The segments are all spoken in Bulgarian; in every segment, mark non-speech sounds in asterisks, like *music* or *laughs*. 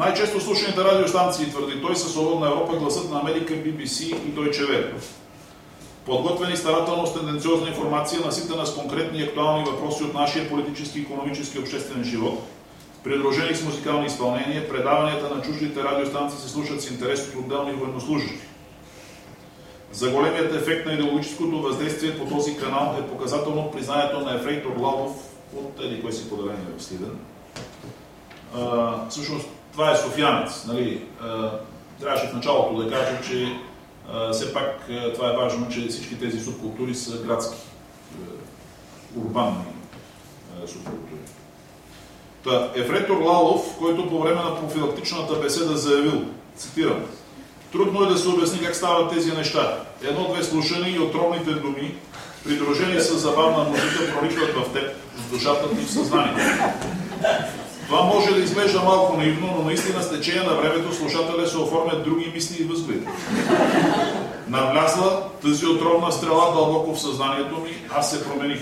най-често слушаните радиостанции, твърди той, са Свободна Европа, Гласът на Америка, BBC и Deutsche Welle. Подготвени старателно с тенденциозна информация, наситена с конкретни и актуални въпроси от нашия политически, економически и обществен живот, придружени с музикални изпълнения, предаванията на чуждите радиостанции се слушат с интерес от отделни военнослужащи. За големият ефект на идеологическото въздействие по този канал е показателно признанието на Ефрейтор Ладов от еди кой си поделение в Всъщност това е софиянец. Нали? А, трябваше в началото да кажа, че а, все пак а, това е важно, че всички тези субкултури са градски, урбанни субкултури. Та, Ефретор Лалов, който по време на профилактичната беседа заявил, цитирам, Трудно е да се обясни как стават тези неща. Едно-две слушани и отровните думи, придружени с забавна музика, проникват в теб, в душата ти, в съзнанието. Това може да изглежда малко наивно, но наистина с течение на времето слушателя се оформят други мисли и възгледи. Навлязла тази отровна стрела дълбоко в съзнанието ми, аз се промених.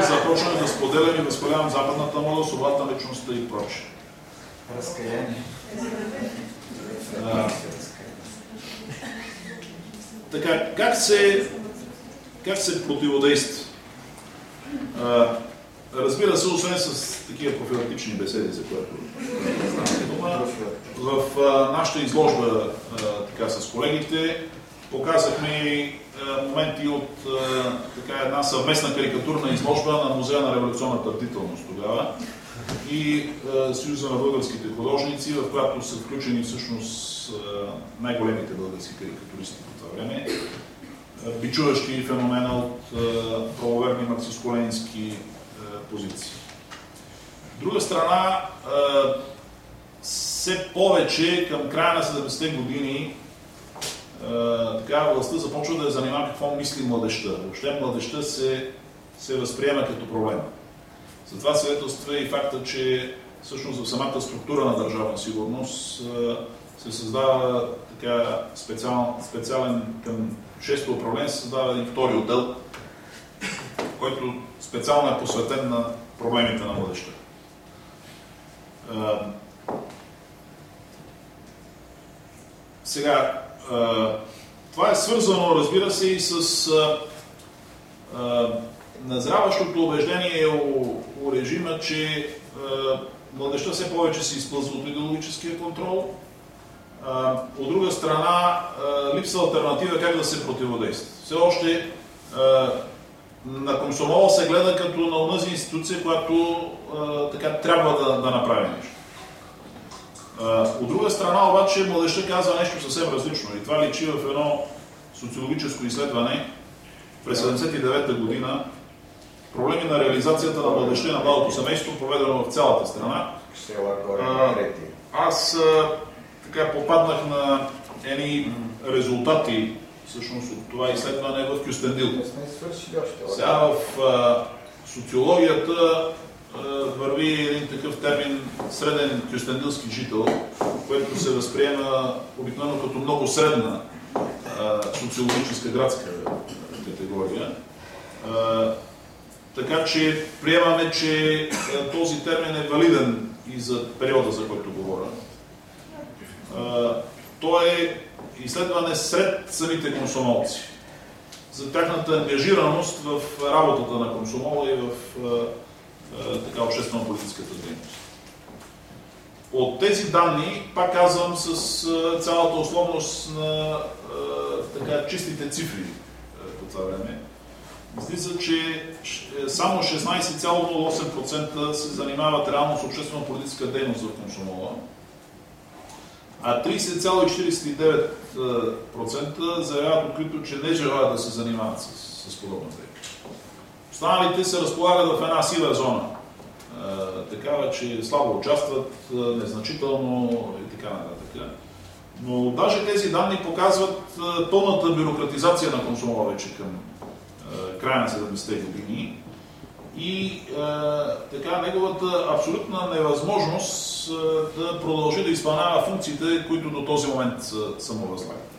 Започнах да споделям и възхвалявам западната мода, свободата, личността и прочее. Разкаяние. така, как се, как се противодейства? Разбира се, освен с такива профилактични беседи, за което в а, нашата изложба така, с колегите показахме моменти от така, една съвместна карикатурна изложба на Музея на революционната бдителност тогава и Съюза на българските художници, в която са включени всъщност най-големите български карикатуристи по това време, бичуващи феномена от правоверни марксистско-ленински позиции. От друга страна, все повече към края на 70-те години така властта започва да я занимава какво мисли младеща. Въобще младеща се, се възприема като проблем. Затова свидетелства и факта, че всъщност в самата структура на държавна сигурност се създава така специал, специален към шесто управление, се създава един втори отдел, който специално е посветен на проблемите на младеща. Сега, това е свързано, разбира се, и с назряващото убеждение у, у режима, че младеща все повече се изплъзва от идеологическия контрол. От друга страна, липса альтернатива как да се противодейства. Все още на комсомола се гледа като на онази институция, която е, така трябва да, да направи нещо. Е, от друга страна обаче младеща казва нещо съвсем различно и това личи в едно социологическо изследване през 79 година проблеми на реализацията на младеща на младото семейство, проведено в цялата страна. А, аз а, така попаднах на едни резултати всъщност от това изследване в Кюстендил. Сега в а, социологията а, върви един такъв термин среден кюстендилски жител, което се възприема обикновено като много средна а, социологическа градска категория. Така че приемаме, че е, този термин е валиден и за периода, за който говоря. То е изследване сред самите комсомолци за тяхната ангажираност в работата на комсомола и в така обществено-политическата дейност. От тези данни, пак казвам, с цялата условност на така, чистите цифри по това време, излиза, че само 16,8% се занимават реално с обществено-политическа дейност в комсомола, а 30,49% заявяват открито, че не желаят да се занимават с, с подобна дейност. Останалите се разполагат в една сива зона, такава, че слабо участват, незначително и така нататък. Но даже тези данни показват пълната бюрократизация на консумола вече към края на 70-те години и е, така неговата абсолютна невъзможност е, да продължи да изпълнява функциите, които до този момент са, са му възлагат.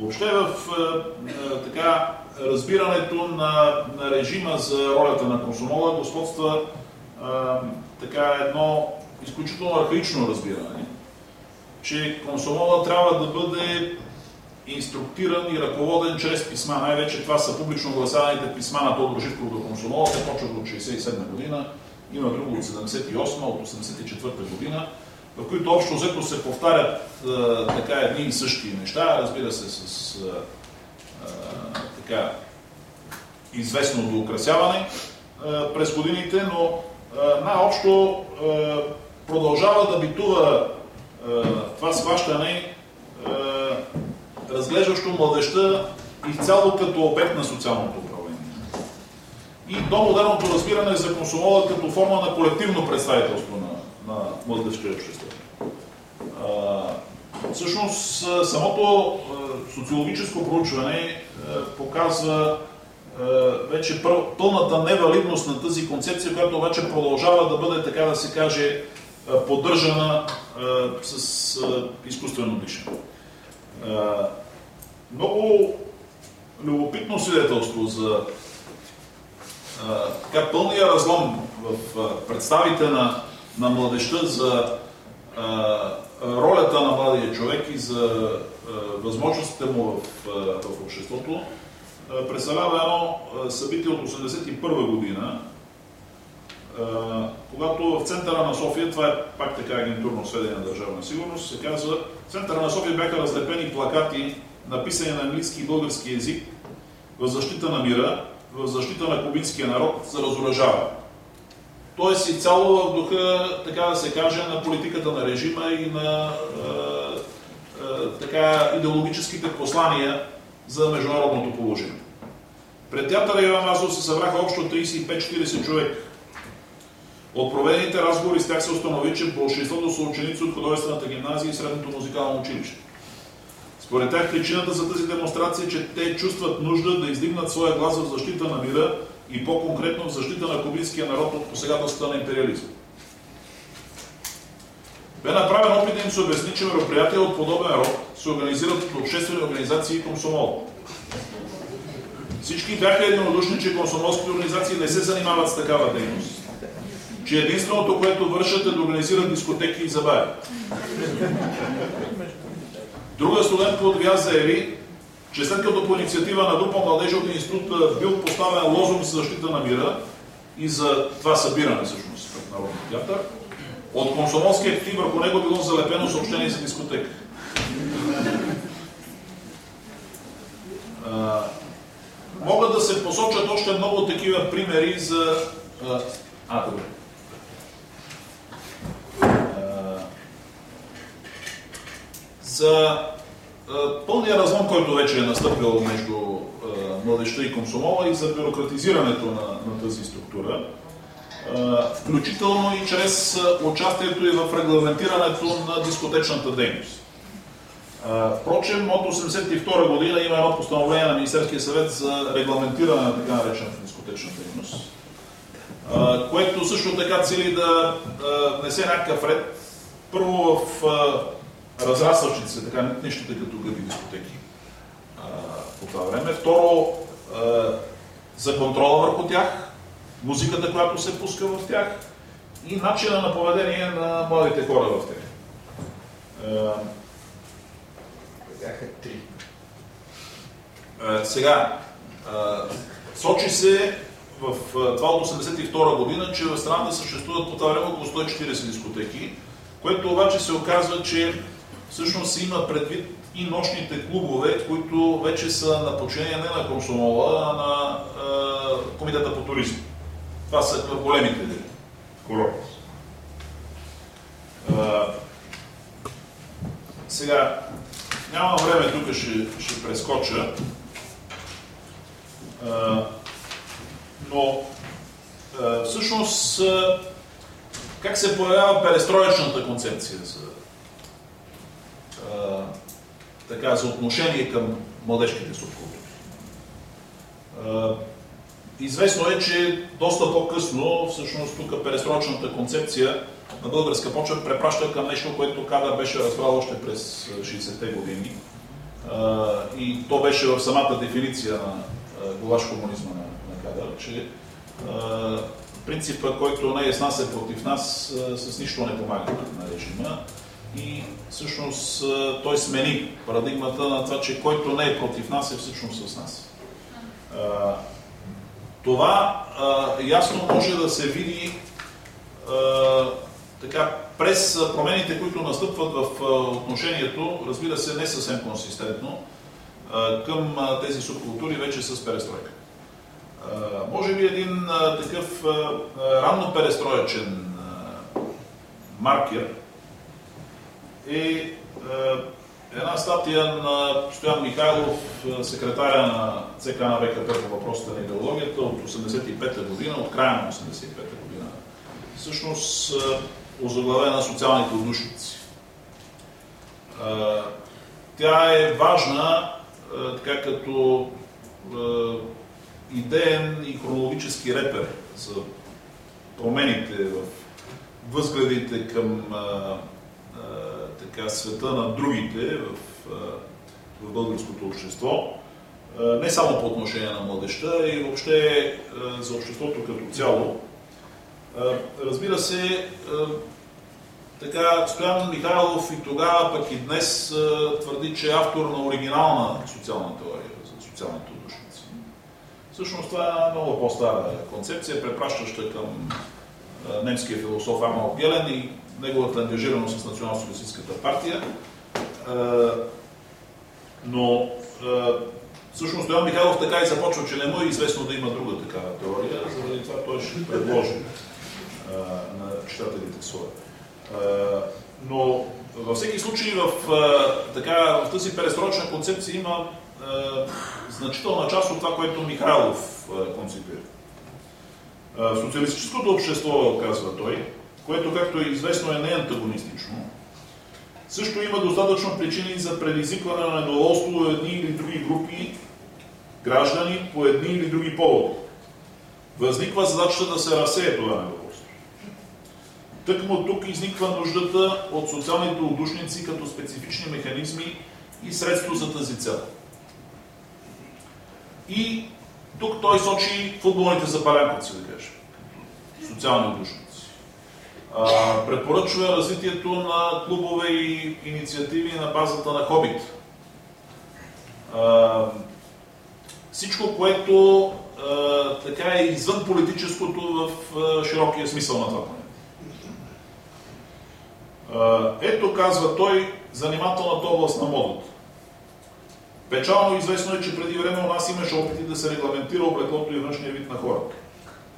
Въобще в е, е, така, разбирането на, на режима за ролята на консумола господства е, така едно изключително архаично разбиране, че комсомола трябва да бъде инструктиран и ръководен чрез писма. Най-вече това са публично гласяваните писма на Тодор Живков до комсомола. Те почват от 67 година, има друго от 78, от 84 година, в които общо взето се повтарят а, така едни и същи неща, разбира се с а, а, така известно до украсяване през годините, но най-общо продължава да битува това схващане, разглеждащо младеща изцяло като обект на социалното управление. И до модерното разбиране за консумола като форма на колективно представителство на, на младежкото общество. Всъщност, самото социологическо проучване показва вече пълната невалидност на тази концепция, която обаче продължава да бъде, така да се каже, поддържана с изкуствено дишане. Много любопитно свидетелство за така пълния разлом в представите на, на младеща за ролята на младия човек и за възможностите му в, в обществото, представлява едно събитие от 1981 година, когато в центъра на София, това е пак така агентурно сведение на държавна сигурност, се казва, в центъра на София бяха разлепени плакати, написани на английски и български язик, в защита на мира, в защита на кубинския народ за разоръжаване. Тоест и цяло в духа, така да се каже, на политиката на режима и на е, е, така идеологическите послания за международното положение. Пред театъра Иван Вазов се събраха общо 35-40 човека. От проведените разговори с тях се установи, че большинството са ученици от художествената гимназия и средното музикално училище. Според тях причината за тази демонстрация е, че те чувстват нужда да издигнат своя глас в защита на мира и по-конкретно в защита на кубинския народ от посегателствата на империализма. Бе направен опит да им се обясни, че мероприятия от подобен род се организират от обществени организации и комсомол. Всички бяха единодушни, че комсомолските организации не се занимават с такава дейност. Че единственото, което вършат е да организират дискотеки и забави. Друга студентка от ВИАЗ заяви, че след като по инициатива на група младежи от института бил поставен лозунг за защита на мира и за това събиране всъщност в Народния театър, от комсомолския актив върху него било залепено съобщение за дискотека. Могат да се посочат още много такива примери за... А, добре. За пълния разлом, който вече е настъпил между младеща и комсомола и за бюрократизирането на, на тази структура, включително и чрез участието и в регламентирането на дискотечната дейност. Впрочем, от 1982 година има едно постановление на Министерския съвет за регламентиране на така наречената дискотечна дейност, което също така цели да внесе някакъв ред. Първо в разрастващите се така нещата като гъби дискотеки по това време. Второ, за контрола върху тях, музиката, която се пуска в тях и начина на поведение на младите хора в тях. Бяха три. Сега, сочи се в това от 1982 година, че в страната съществуват по това време около 140 дискотеки, което обаче се оказва, че всъщност има предвид и нощните клубове, които вече са на подчинение не на комсомола, а на е, комитета по туризм. Това са големите курорти. Е, сега, нямам време, тук ще, ще прескоча. Е, но всъщност как се появява перестроечната концепция за така, за отношение към младежките субкултури. Известно е, че доста по-късно, всъщност тук пересрочната концепция на българска почва препраща към нещо, което Кадър беше разбрал още през 60-те години. И то беше в самата дефиниция на главаш комунизма на, на Кадър, че принципа, който не е с нас е против нас, с нищо не помага на режима. И всъщност той смени парадигмата на това, че който не е против нас е всъщност с нас. Това ясно може да се види така, през промените, които настъпват в отношението, разбира се, не съвсем консистентно, към тези субкултури вече с перестройка. Може би един такъв ранно перестроечен маркер е една статия на Стоян Михайлов, секретаря на ЦК на ВКП по въпросите на идеологията от 85-та година, от края на 85-та година. Всъщност озаглавена социалните отдушници. Тя е важна така като идеен и хронологически репер за промените в възгледите към така, света на другите в, в българското общество. Не само по отношение на младеща, и въобще за обществото като цяло. Разбира се, така, Стоян Михайлов и тогава, пък и днес твърди, че е автор на оригинална социална теория за социалните удушници. Всъщност това е една много по-стара концепция, препращаща към немския философ Амал Гелен и неговата ангажираност с национал-социалистическата партия. Но всъщност Стоян Михайлов така и започва, че не му е известно да има друга такава теория, заради това той ще предложи на читателите своя. Но във всеки случай в, така, в тази пересрочна концепция има значителна част от това, което Михайлов концепира. Социалистическото общество, казва той, което, както е известно, е неантагонистично, също има достатъчно причини за предизвикване на недоволство едни или други групи граждани по едни или други поводи. Възниква задачата да се разсее това недоволство. Тъкмо тук изниква нуждата от социалните отдушници като специфични механизми и средство за тази цел. И тук той сочи футболните запалянковци, да кажем, социални отдушници. Препоръчва развитието на клубове и инициативи на базата на хобит. всичко, което така е извън политическото в широкия смисъл на това ето, казва той, занимателната област на модата. Печално известно е, че преди време у нас имаше опити да се регламентира облеклото и външния вид на хората.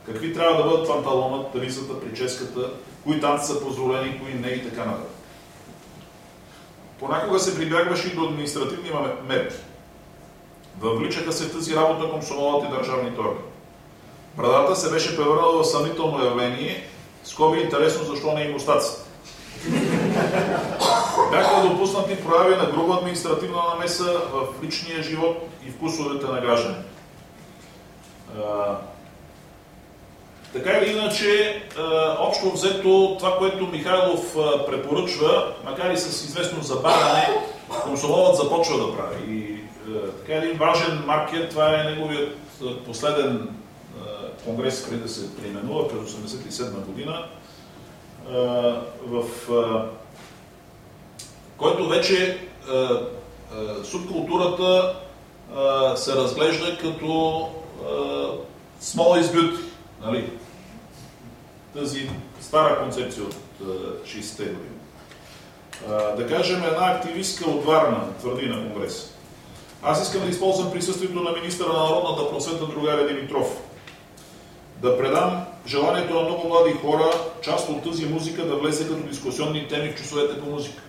Какви трябва да бъдат панталонът, тализата, прическата, кои танци са позволени, кои не и така нататък. Понякога се прибягваше и до административни мерки. Въвличаха се в тази работа комсомолът и държавните органи. Брадата се беше превърнала в съмнително явление, скоби интересно защо не и мустаците. Бяха допуснати прояви на груба административна намеса в личния живот и вкусовете на граждани. Така или иначе, общо взето, това, което Михайлов препоръчва, макар и с известно забавяне, комсомолът започва да прави. И така един важен маркер, това е неговият последен конгрес, преди да се преименува през 1987 година, в който вече субкултурата се разглежда като is beauty. Нали? Тази стара концепция от 60-те години. Да кажем, една активистка от Варна твърди на конгрес. Аз искам да използвам присъствието на министра на народната просвета другаря Димитров. Да предам желанието на много млади хора, част от тази музика да влезе като дискусионни теми в часовете по музика.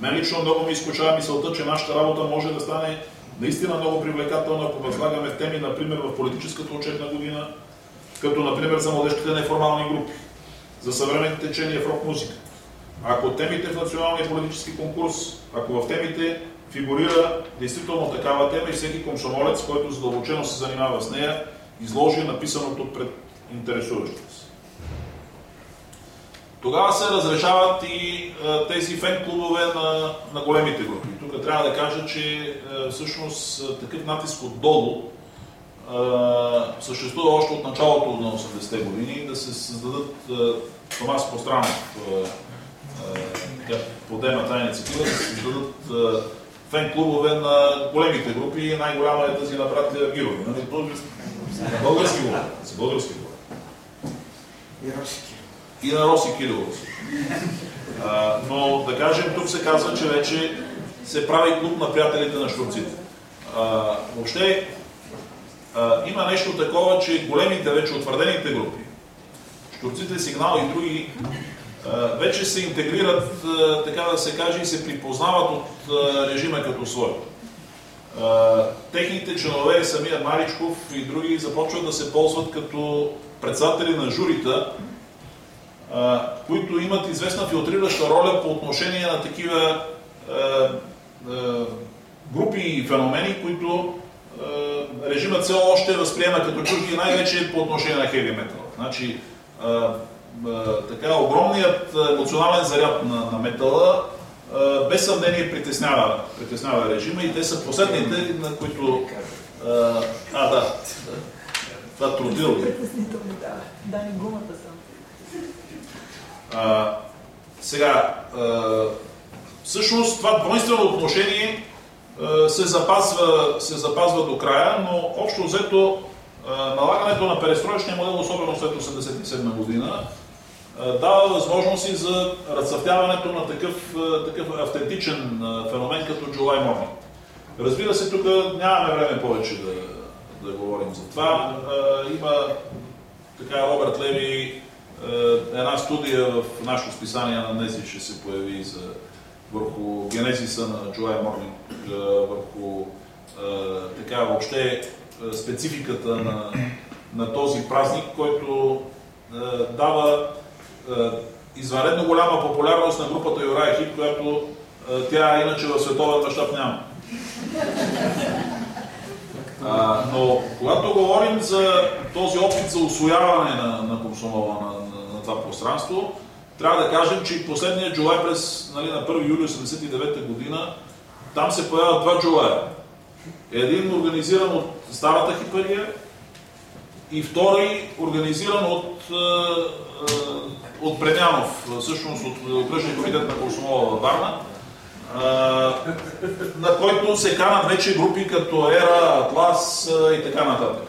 Мен лично много ми изкушава мисълта, че нашата работа може да стане наистина много привлекателна, ако възлагаме теми, например, в политическата учебна година, като, например, за младежките неформални групи, за съвременните течения в рок-музика. Ако темите в националния политически конкурс, ако в темите фигурира действително такава тема и всеки комсомолец, който задълбочено се занимава с нея, изложи написаното пред интересуващите се. Тогава се разрешават и а, тези фен-клубове на, на големите групи. Тук трябва да кажа, че а, всъщност такъв натиск отдолу съществува още от началото на 80-те години да се създадат Томас Постранов подема тази инициатива, да се създадат фен-клубове на големите групи. Най-голяма е тази на братя Гирови. Нали? Български говори. За български говори. И Роси И на Роси Кирилов. но да кажем, тук се казва, че вече се прави клуб на приятелите на штурците. въобще има нещо такова, че големите, вече утвърдените групи, штурците, сигнал и други, вече се интегрират, така да се каже, и се припознават от режима като свой. Техните членове, самия Маричков и други, започват да се ползват като председатели на журита, които имат известна филтрираща роля по отношение на такива групи и феномени, които режимът все още възприема като чужди, най-вече по отношение на хеви метал. Значи, така, огромният емоционален заряд на, на метала без съмнение притеснява, притеснява режима и те са последните, на които... А, да. Това трудило. Притеснително, да. Да, не гумата съм. сега, а, всъщност това двойствено отношение е, се запазва, се запазва до края, но общо взето е, налагането на перестроечния модел, особено след 1987 година, е, дава възможности за разцъфтяването на такъв, такъв автентичен феномен като July Morning. Разбира се, тук нямаме време повече да, да говорим за това. Има така Робърт Леви, една студия в нашето списание на днес ще се появи за върху генезиса на July Morning, върху така въобще спецификата на, на този празник, който дава извънредно голяма популярност на групата Юрай Хип, която тя иначе в световен мащаб няма. А, но когато говорим за този опит за освояване на, на комсомола на, на, на това пространство, трябва да кажем, че последният джулай през, нали, на 1 юли 1989 година, там се появяват два джулая. Един организиран от старата хипария и втори организиран от, е, е, от Премянов, всъщност от окръжния комитет на Комсомола във Варна, е, на който се канат вече групи като Ера, Атлас и така нататък.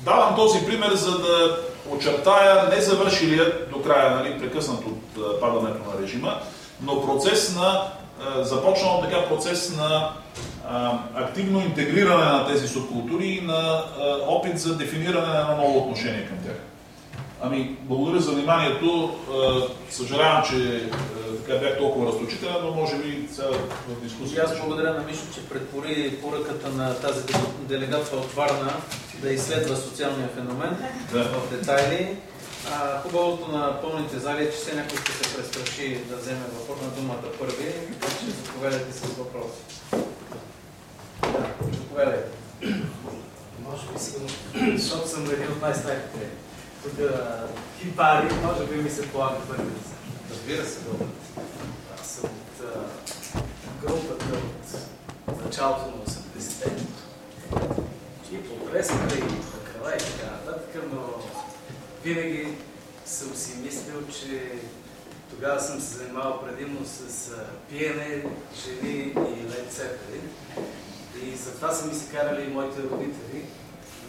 Давам този пример, за да очертая не завършилия до края, нали, прекъснат от падането на режима, но процес на, започнал така процес на активно интегриране на тези субкултури и на опит за дефиниране на ново отношение към тях. Ами, благодаря за вниманието. Съжалявам, че така бях толкова разточителен, но може би сега в дискусия. аз благодаря на Мишо, че предпори поръката на тази делегатка от Варна да изследва социалния феномен да. в детайли. А, хубавото на пълните зали е, че все някой ще се престраши да вземе въпрос на думата първи, така че заповядайте с въпроси. Да, заповядайте. Може би съм, защото съм един от най-старите тук хипари, може би ми се полага първи да Разбира се, добре. Групата от началото на 80-те. И по пресата и крала и така нататък, но винаги съм си мислил, че тогава съм се занимавал предимно с пиене, жени и лед. И затова са ми се карали и моите родители.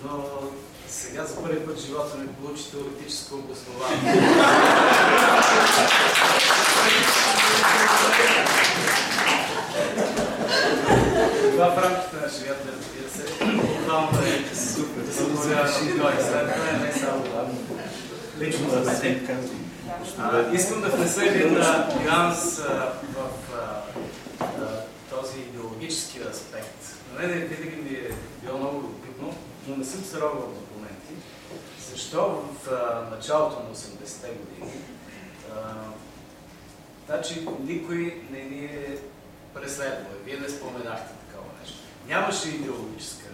Но сега за първи път в живота ми получи теоретическо обоснование. Това в рамките на шегата, разбира се. Буквално е супер. Да се говоря на той. След това не е само лично за мен. Искам да внеса един нюанс в този идеологически аспект. На мен винаги ми е било много любопитно, но не съм се документи. Защо в началото на 80-те години Значи никой не ни е преследвал. Вие не споменахте такова нещо. Нямаше идеологическа,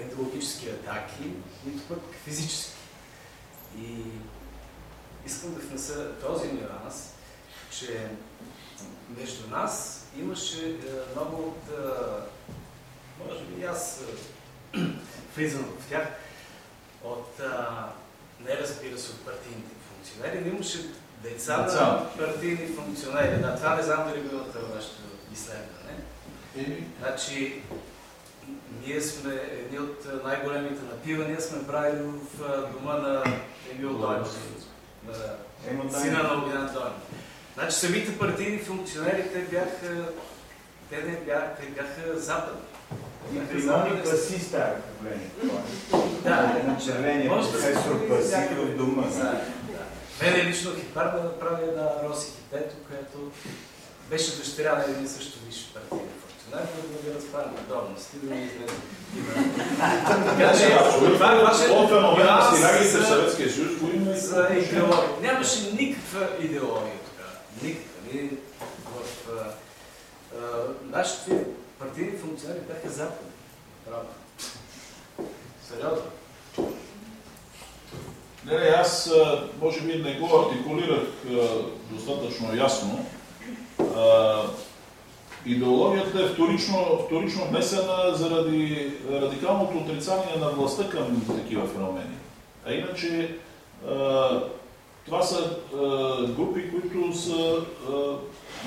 идеологически атаки, нито пък физически. И искам да внеса този нюанс, че между нас имаше много от може би аз *clears throat* влизам в тях, от, а, не разбира се, от партийните функционери, но имаше деца, на партийни функционери. Да, това не знам дали било това вашето изследване. Значи, ние сме едни от най-големите напивания, сме правили в дома на Емил Дойчев, на сина на Огнян Дойчев. Значи самите партийни функционери, те бяха, те не бяха, те бяха западни. Матримони паси става проблеми. Да, На червения професор паси в дома. Мене лично хипар да направи една Роси Хипето, която беше дъщеря на един също висш партийен функционер, но да ги разправя на давност и да ми излезе. Така че, това е ваше От феномена в за- Съветския съюз го има и за идеология. Нямаше никаква идеология тогава. Никаква. Ние в нашите партийни функционери бяха западни. Правда. Сериозно. Не, не, аз може би не го артикулирах достатъчно ясно. Идеологията е вторично, вторично внесена заради радикалното отрицание на властта към такива феномени. А иначе това са групи, които са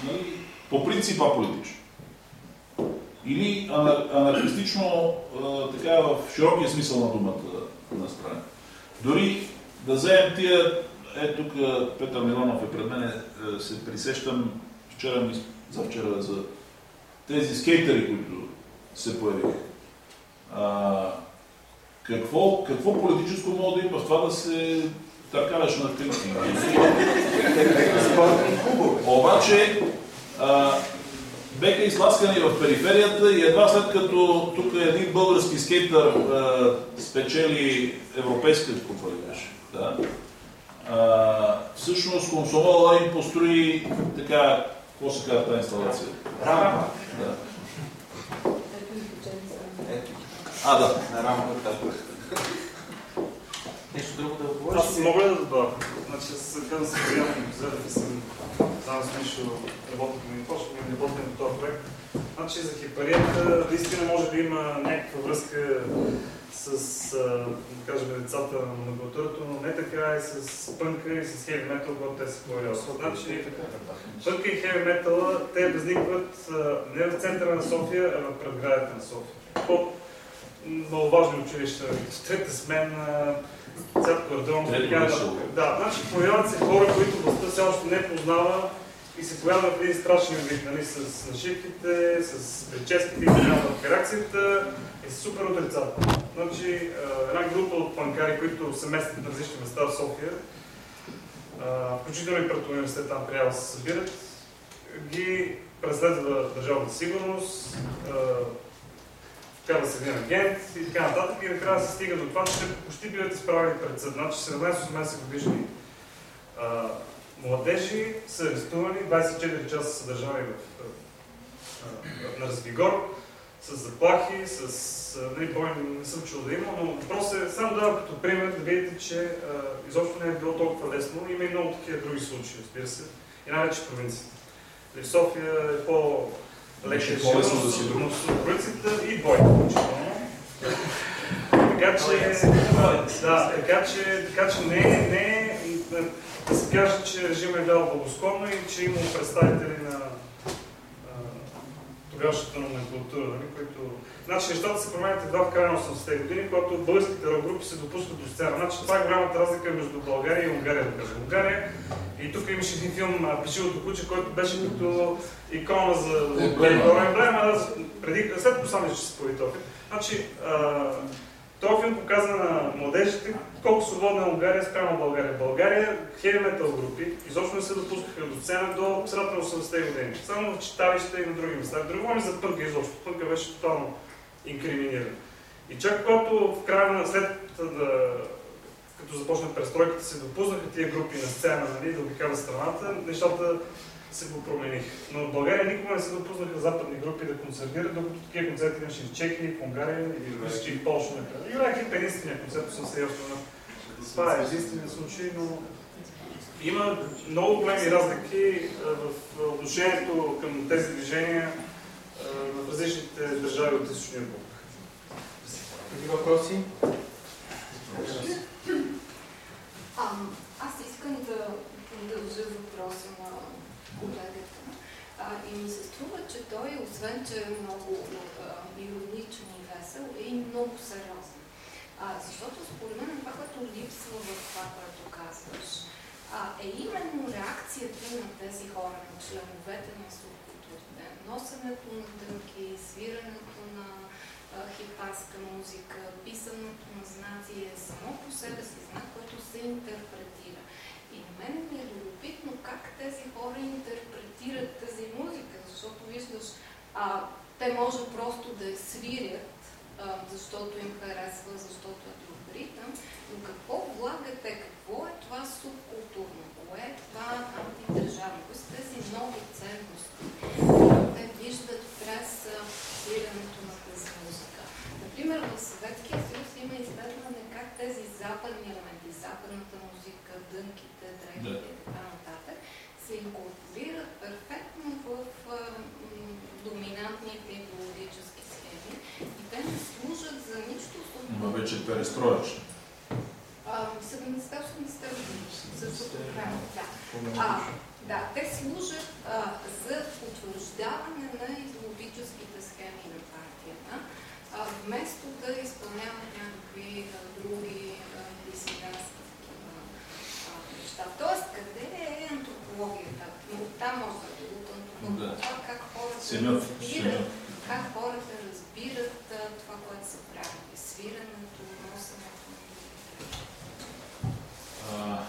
нали, по принципа политични. Или ана- анархистично, така в широкия смисъл на думата настроен. Дори да вземем тия, е тук Петър Милонов е пред мен, е, се присещам вчера, ми- за вчера за тези скейтери, които се появиха. Какво, какво политическо мога да има в това да се търкаляш на критики? Обаче, а, беха изласкани в периферията и едва след като тук един български скейтър а, спечели европейска купа, ли беше, да, а, всъщност Комсомола им построи така, какво се казва тази инсталация? Рампа. Да. Ето и почели са. Ето, А, да. на рампата. Нещо друго да отговориш? Аз мога да добавя? Значи аз казвам се приятно Бозелев и съм заедно с Мишо работихме и почнахме да работим по този проект. Значи за хипарията наистина може да има някаква връзка с, да кажем, децата на номенклатурата, но не така и с пънка и с хеви метал, когато те се появяват. Значи, пънка и хеви метала, те възникват не в центъра на София, а в предградите на София. По маловажни училища, трета смена, висше. нататък. Да, значи появяват се хора, които властта все още не познава и се появяват в един страшен вид, нали, с нашивките, с прическите и така нататък. Реакцията е супер отрицателна. Значи, а, една група от панкари, които се местят на различни места в София, а, включително и пред университет там трябва да се събират, ги преследва държавната сигурност, а, вкарва се агент и така нататък и накрая се стига до това, че почти биват изправени пред съд. Значи 17-18 годишни а, младежи са арестувани, 24 часа са държани в, а, на Развигор, с заплахи, с нали, бой не съм чул да има, но въпросът е, само давам като пример да видите, че а, изобщо не е било толкова лесно. Има и много такива други случаи, разбира се, и най-вече провинцията. Нали, В София е по Беше по-лесно да си друг. провинцията и бойка, включително. Така че, да, така че, така че не, е- не е да, да се каже, че режим е дал благосклонно и че има представители на тогавашната номенклатура, нали, които... Значи нещата се променят едва в края на 80-те години, когато българските групи се допускат до сцена. Значи това е голямата разлика между България и Унгария, да кажем. Унгария и тук имаше един филм а, Пешивото куче, който беше като икона за Емблема. да, преди, след послание ще се появи. Значи, а, този филм показва на младежите колко свободна е Унгария спрямо България. България, хеви метал групи, изобщо не се допускаха до сцена до средата на 80-те години. Само в читалища и на други места. Да говорим за пънка изобщо. Пънка беше тотално инкриминиран. И чак когато в края на след да, като започна престройката, се допуснаха тия групи на сцена, нали, да обикалят страната, нещата се го промениха. Но в България никога не се допуснаха западни групи да концертират, докато такива концерти имаше в Чехия, в Унгария и в Русия, и в Польша. Юрак е единствения концерт, съм се ясно Това е единствения случай, но има много големи разлики в отношението към тези движения в различните държави от източния блок. Други въпроси? Ам, аз искам да продължа въпроса на колегата. А, и ми се струва, че той, освен че е много ироничен и весел, е и много сериозен. А, защото според мен това, което липсва в това, което казваш, а, е именно реакцията на тези хора, на членовете на субкултурите. Носенето на дънки, свирането на а, хипаска музика, писането на знаци е само по себе си знак, който се интерпретира. И на мен ми е любопитно как тези хора интерпретират тази музика, защото виждаш, а, те може просто да я свирят, а, защото им харесва, защото е друг ритъм, но какво влагате, какво е това субкултурно, кое е това антидържавно, кои са тези нови ценности, които те виждат през свирането на тази музика. Например, в Съветския съюз има изследване как тези западни елементи, западната музика, дънките, дрехите и така нататък, се инкорпорират перфектно в доминантните идеологически схеми и те не служат за нищо Има вече перестроечни. 70-80 години, същото време, да. А, да, те служат а, за утвърждаване на идеологическите схеми на партията, а, вместо да изпълняват някакви а, други а, дисидентски такива а, неща. Тоест, къде е антропологията? Но там може да е от антропологията. Да. Това Семьов, разбират, как хората разбират това, което се прави. Свирането, носенето А,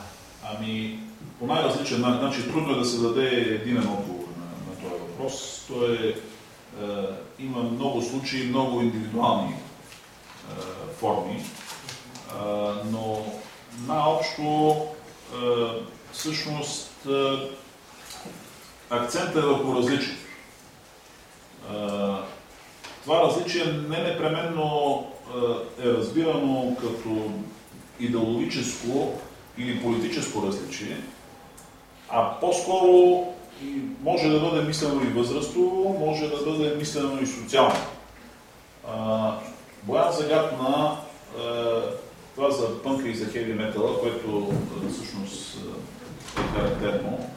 ами, по най-различен начин, значи трудно е да се даде единен отговор на, на този въпрос. Той е, е, има много случаи, много индивидуални е, форми, е, но най-общо е, всъщност е, акцентът е върху различие. Това различие не непременно е, разбирано като идеологическо или политическо различие, а по-скоро може да бъде мислено и възрастово, може да бъде мислено и социално. Боян загадна а, това за пънка и за хеви метала, което всъщност е характерно,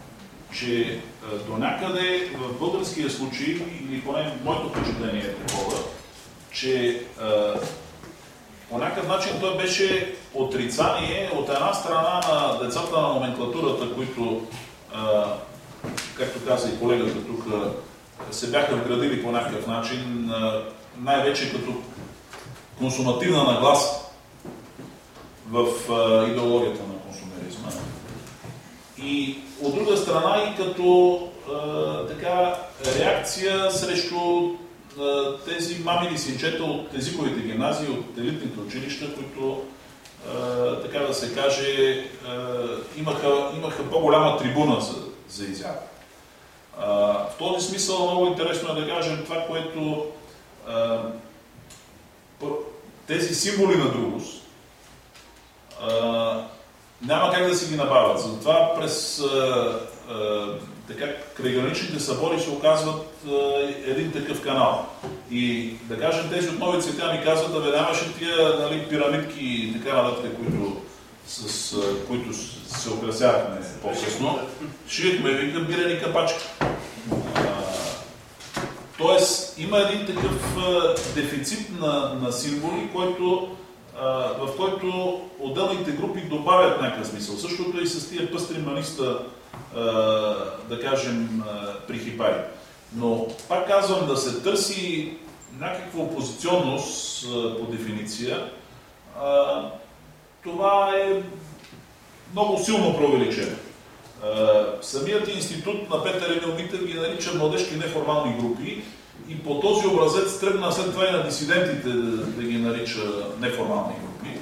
че до някъде в българския случай, или поне моето впечатление е такова, че по някакъв начин той беше отрицание от една страна на децата на номенклатурата, които, както каза и колегата тук, се бяха вградили по някакъв начин, най-вече като консумативна нагласа в идеологията на консумеризма. И от друга страна и като а, така реакция срещу а, тези мамини синчета от езиковите гимназии, от елитните училища, които а, така да се каже, а, имаха, имаха по-голяма трибуна за, за изява. В този смисъл много интересно е да кажем това, което а, тези символи на другост а, няма как да си ги набавят. Затова през а, а, така, крайграничните събори се оказват а, един такъв канал. И да кажем, тези от нови цвета ми казват, да бе, нямаше тия нали, пирамидки и така нататък, които, с а, които се украсявахме по-късно. Шиехме, вика, бирени капачки. Тоест, има един такъв а, дефицит на, на символи, който, в който отделните групи добавят някакъв смисъл. Същото и с тия пъстри маниста, да кажем, а, при хипари. Но, пак казвам, да се търси някаква опозиционност по дефиниция, това е много силно преувеличено. Самият институт на Петър Емил ги нарича младежки неформални групи и по този образец тръгна след това и на дисидентите да, да ги нарича неформални групи.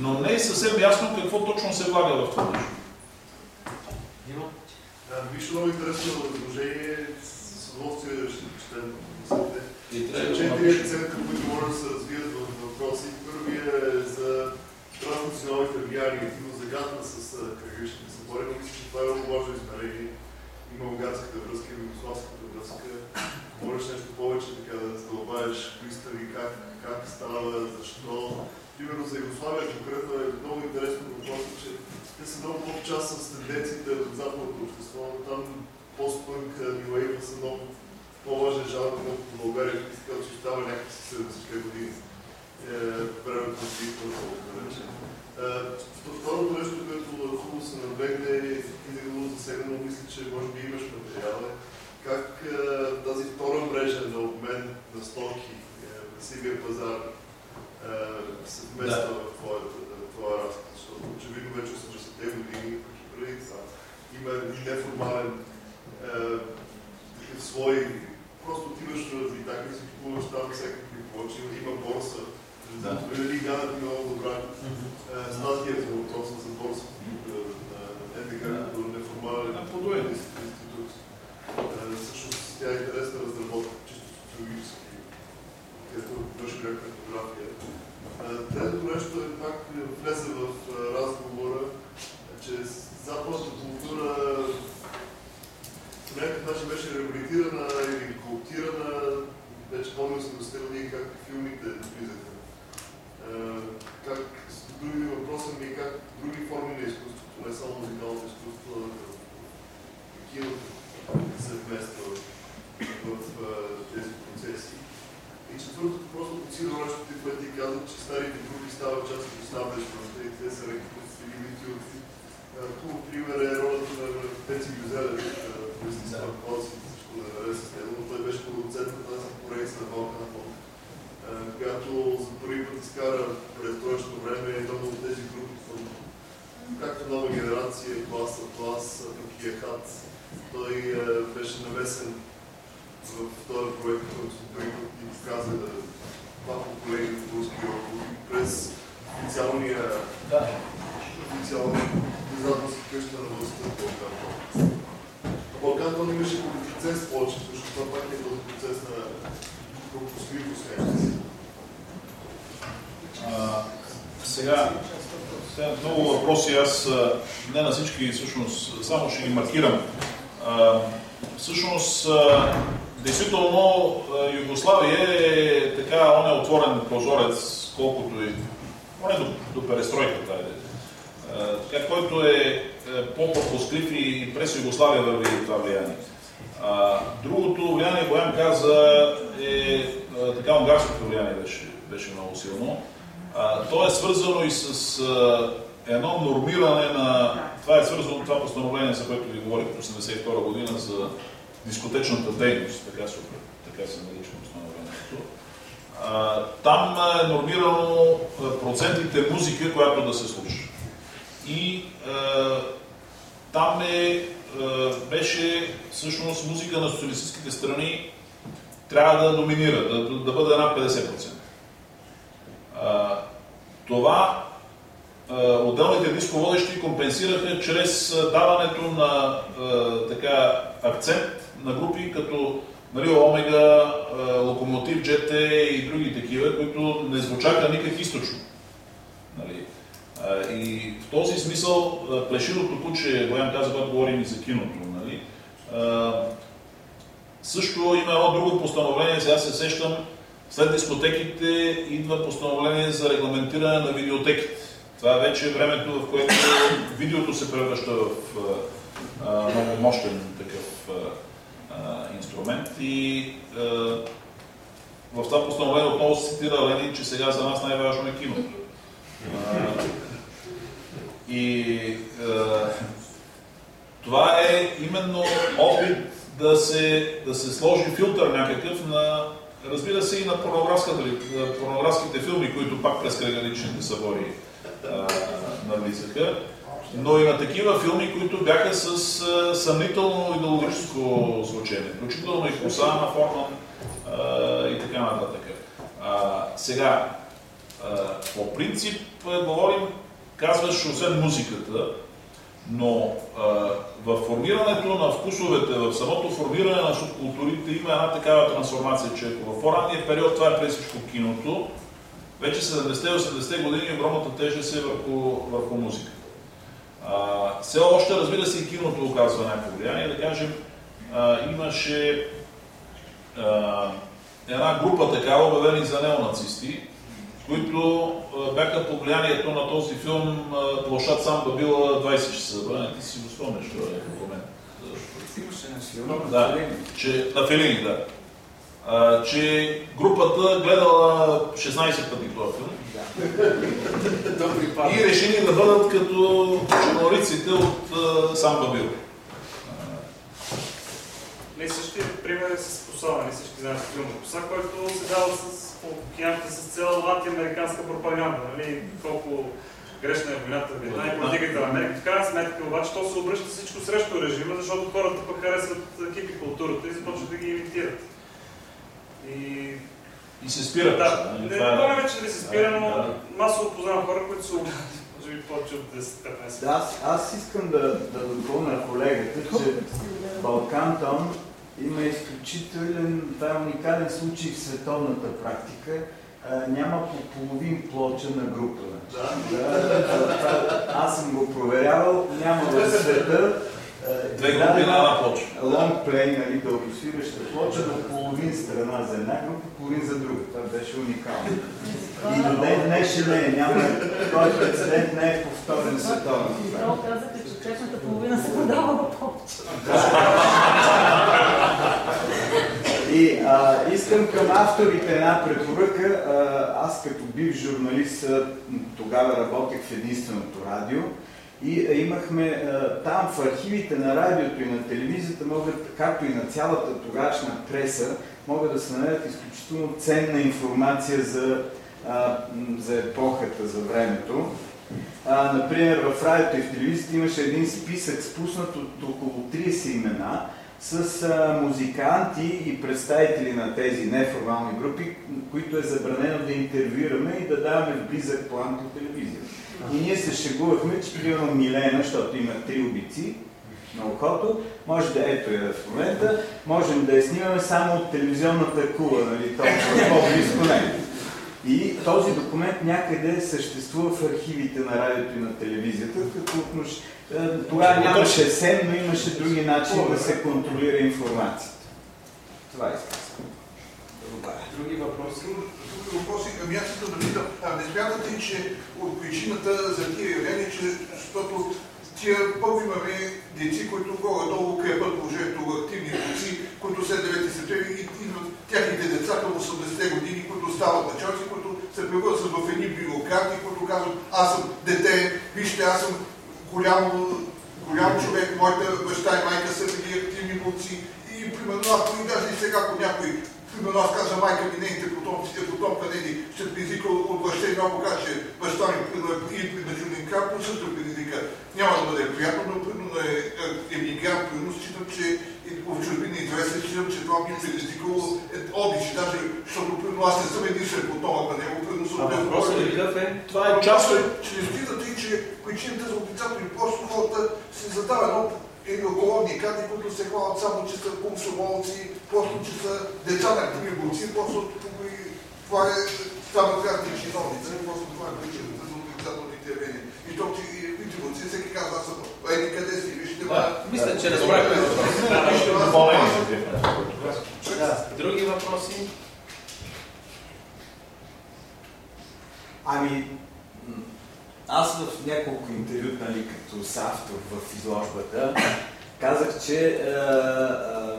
Но не е съвсем ясно какво точно се влага в това нещо. Да, виж много интересно изложение, с удоволствие ще четем Четири акцента, които могат да се развият в въпроси. Първият е за транснационалните влияния. Тино загадна с а, крайграничните събори, но мисля, че това е много важно измерение. Има угарската връзка, има югославската връзка. Можеш нещо повече така да задълбаеш в истори, как, как става, защо. Примерно за Югославия конкретно е много интересно въпросът, че те са много по-част с тенденциите в западното общество, но там постпънк, нюейва са много по-важен жанр, много по България, като че става някакви 70-те години. Всички всъщност, само ще ги маркирам. Всъщност, действително Югославия е така, он е отворен прозорец, колкото и поне до, до перестройката. Е. Така, който е, е по-пропусклив и през Югославия върви това влияние. А, другото влияние, Боян каза, е така унгарското влияние беше, беше много силно. А, то е свързано и с а, едно нормиране на... Това е свързано това постановление, за което ви говорих в 1982 година за дискотечната дейност, така се, така се нарича постановлението. Там е нормирано процентите музика, която да се слуша. И а, там е, а, беше всъщност музика на социалистическите страни трябва да доминира, да, да бъде над 50%. А, това отделните дисководещи компенсираха чрез даването на така, акцент на групи като нали, Омега, Локомотив, GT и други такива, които не звучаха никак източно. Нали. И в този смисъл а, плешивото куче, Боян каза, когато говорим и за киното, нали, също има едно друго постановление, сега се сещам, след дискотеките идва постановление за регламентиране на видеотеките. Това вече е времето, в което видеото се превръща в а, много мощен такъв а, инструмент. И а, в това постановление отново се цитира Ленин, че сега за нас най-важно е киното. И това е именно опит да се, да се сложи филтър някакъв на, разбира се, и на порнографските филми, които пак през кръгаличните събори навлизаха, но и на такива филми, които бяха с а, съмнително идеологическо звучение, включително и коса на Форман и така нататък. А, сега, а, по принцип говорим, казваш, освен музиката, но а, в формирането на вкусовете, в самото формиране на субкултурите има една такава трансформация, че ако в по-ранния период това е преди всичко киното, вече 70-80 години огромната тежест е върху, върху музиката. А, все още, разбира се, и киното оказва някакво влияние. Да кажем, а, имаше а, една група такава, обявени за неонацисти, които а, бяха по влиянието на този филм а, Площад сам била 20 часа. Бране, ти си го спомняш този момент. Имаше нещо. Да, че, на Фелини, да. А, че групата гледала 16 пъти този филм памет. и решили да бъдат като чернолиците от а, сам Бабил. Не същия пример е с Коса, не всички знаят филма Коса, който се дава с по океаните с цяла латиноамериканска пропаганда, нали, колко грешна е войната в Виетнам и политиката на Америка. В крайна сметка обаче то се обръща всичко срещу режима, защото хората пък харесват кипи културата и започват да ги имитират. И И се спират. да, не това е- помня вече дали се спира, но Да. масово познавам хора, които са може би повече от 10-15 Да, аз, аз искам да, да допълня колегата, че Балкантон има изключителен, това е уникален случай в световната практика. А, няма по половин плоча на група. Да. Да, да, това- аз съм го проверявал, няма в света. Две групи на една плоча. Лонг плей, нали, дългосвираща плоча на половин страна за една група, половин за друга. Това беше уникално. И до ден днешен не е, няма, този прецедент не е повторен практика. Здраво казахте, че чешната половина се продава в повече. И а, искам към авторите една препоръка. А, аз като бив журналист тогава работех в единственото радио и а, имахме а, там в архивите на радиото и на телевизията, могат, както и на цялата тогашна преса, могат да се намерят изключително ценна информация за, за епохата, за времето. А, например, в радиото и в телевизията имаше един списък, спуснат от около 30 имена, с а, музиканти и представители на тези неформални групи, които е забранено да интервюираме и да даваме в близък план по телевизията. И ние се шегувахме, че примерно Милена, защото има три обици на ухото, може да ето я в момента, можем да я снимаме само от телевизионната кула, нали, толкова по-близко не. И този документ някъде съществува в архивите на радиото и на телевизията, като отнош... е, тогава нямаше СЕМ, но имаше други начини да се контролира информацията. Това искам. Други въпроси? Въпроси към аз искам да питам. А не смятате че от причината за тия явления, че защото тия първо имаме деци, които горе-долу крепат положението активни бойци, които след 9 септември идват тяхните деца към 80-те години, които стават началци, които се превръщат в едни бюрократи, които казват, аз съм дете, вижте, аз съм голям, голям човек, моята баща и майка са били активни бойци и примерно ако и даже и сега, ако някой Примерно аз казвам майка ми, нейните потомци, тия потомка нейни, ще предизвика от баща и много каже, баща ми е и крак, но също предизвика. Няма да бъде приятно, но примерно е е, емигрант, примерно считам, че и в чужбина известен, считам, че това ми предизвикало е, одиш, даже, защото примерно аз не съм единствен потомък на него, примерно съм А въпросът какъв е? Това е част от че не считате, че причината за отрицателни просто хората се задава едно или околодни карти, които се хвалят само, че са комсомолци, просто, че са деца на активни борци, просто това е стават карти и чиновници, просто това е причината за отрицателните явления. И то, че и борци, всеки казва, аз съм еди къде си, вижте. Да. Мисля, че разбрахме. Други въпроси? Ами, аз в няколко интервюта, нали, като автор в изложбата, казах, че а, а,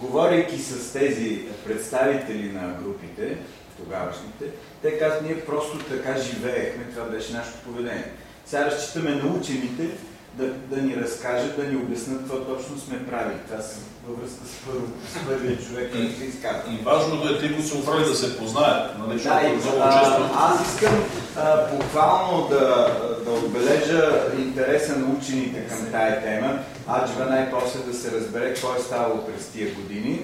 говорейки с тези представители на групите, тогавашните, те казват, ние просто така живеехме, това беше нашето поведение. Сега разчитаме на учените да, да ни разкажат, да ни обяснат какво точно сме правили. Това са във връзка с, първо, с първия човек, който се изказва. И важното е, тъй като се оправи да се познаят, нали, Да, и, много а, често... аз искам а, буквално да, да отбележа интереса на учените към тая тема. Аджва най-после да се разбере какво е ставало през тия години,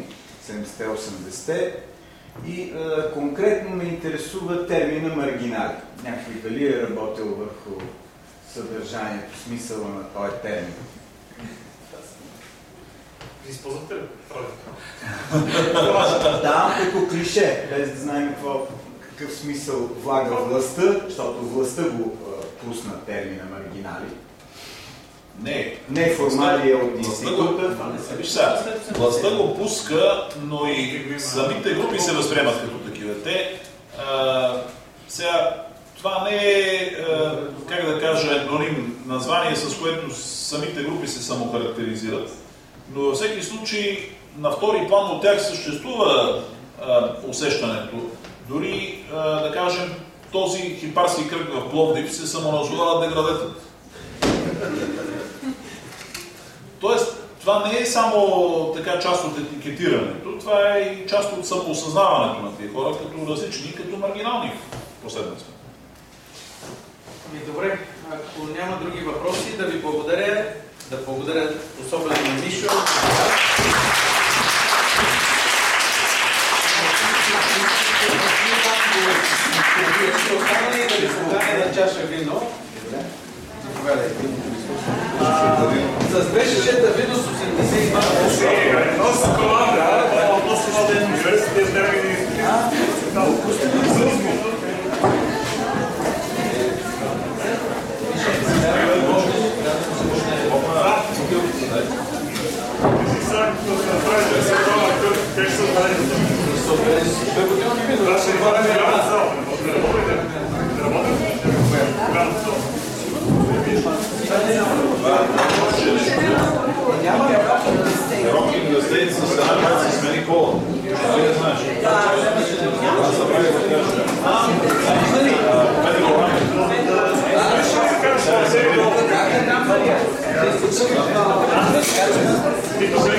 70-80-те. И а, конкретно ме интересува термина маргинали. Някой дали е работил върху съдържанието, смисъла на този термин. Използвате ли? *laughs* Да, като клише, без да знаем какво, какъв смисъл влага властта, защото властта го а, пусна термина маргинали. Не. Не формалия от Властта го- института. Виж сега, властта го пуска, но и самите групи се възприемат като такива. Те, а, сега, това не е, а, как да кажа, еднорим название, с което самите групи се самохарактеризират, но във всеки случай на втори план от тях съществува а, усещането. Дори, а, да кажем, този хипарски кръг в Пловдив се самоназовава деградетът. Тоест, това не е само така част от етикетирането, това е и част от самоосъзнаването на тези хора като различни, като маргинални последна сметка. Ами добре, ако няма други въпроси, да ви благодаря, да благодаря особено на Мишо. Ще и да ви поканя на чаша вино. Заповядайте. С две шишета вино с 82 Едно с коланда, едно с университет, Rocking the States с една